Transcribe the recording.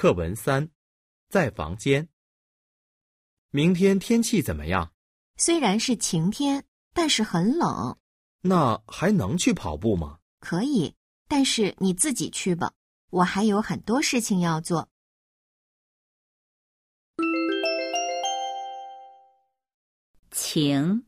课文三在房间。明天天气怎么样？虽然是晴天但是很冷。那还能去跑步吗？可以但是你自己去吧。我还有很多事情要做。晴